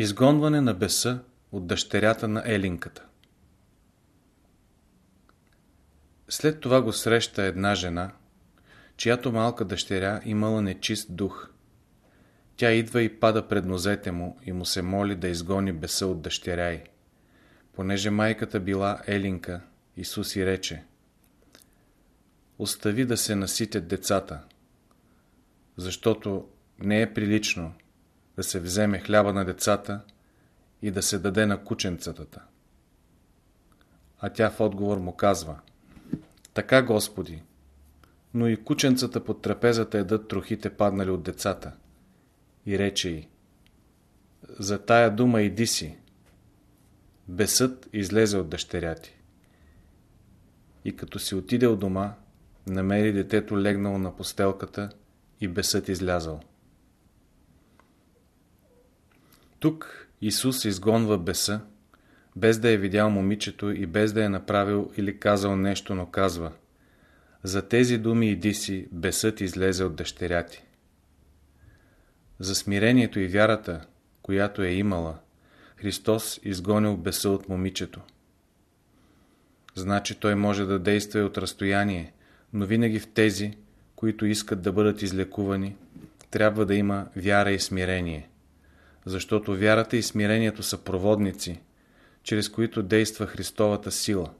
Изгонване на беса от дъщерята на Елинката След това го среща една жена, чиято малка дъщеря имала нечист дух. Тя идва и пада пред нозете му и му се моли да изгони беса от дъщеря й. Понеже майката била Елинка, Исус и рече Остави да се наситят децата, защото не е прилично да се вземе хляба на децата и да се даде на кученцата. А тя в отговор му казва Така, Господи, но и кученцата под трапезата едат трохите паднали от децата. И рече й За тая дума иди си. Бесът излезе от дъщеря ти. И като си отиде от дома, намери детето легнало на постелката и бесът излязал. Тук Исус изгонва беса, без да е видял момичето и без да е направил или казал нещо, но казва За тези думи иди си, бесът излезе от дъщеря ти. За смирението и вярата, която е имала, Христос изгонил беса от момичето. Значи той може да действа и от разстояние, но винаги в тези, които искат да бъдат излекувани, трябва да има вяра и смирение защото вярата и смирението са проводници, чрез които действа Христовата сила.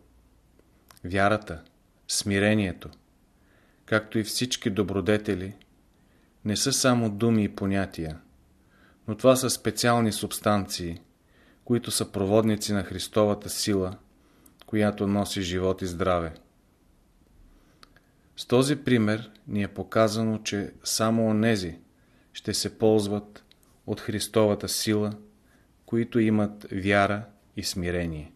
Вярата, смирението, както и всички добродетели, не са само думи и понятия, но това са специални субстанции, които са проводници на Христовата сила, която носи живот и здраве. С този пример ни е показано, че само онези ще се ползват от Христовата сила, които имат вяра и смирение.